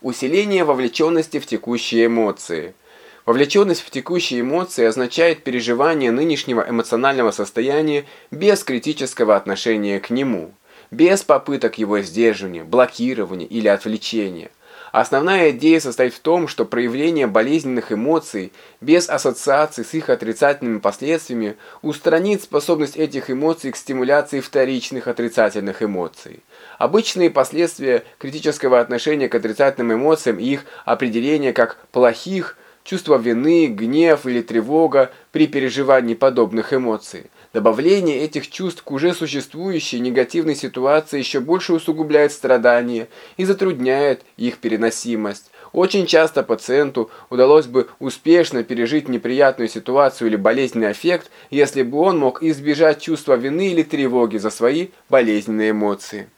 Усиление вовлеченности в текущие эмоции. Вовлеченность в текущие эмоции означает переживание нынешнего эмоционального состояния без критического отношения к нему, без попыток его сдерживания, блокирования или отвлечения. Основная идея состоит в том, что проявление болезненных эмоций без ассоциации с их отрицательными последствиями устранит способность этих эмоций к стимуляции вторичных отрицательных эмоций. Обычные последствия критического отношения к отрицательным эмоциям и их определение как плохих – чувство вины, гнев или тревога при переживании подобных эмоций. Добавление этих чувств к уже существующей негативной ситуации еще больше усугубляет страдания и затрудняет их переносимость. Очень часто пациенту удалось бы успешно пережить неприятную ситуацию или болезненный эффект, если бы он мог избежать чувства вины или тревоги за свои болезненные эмоции.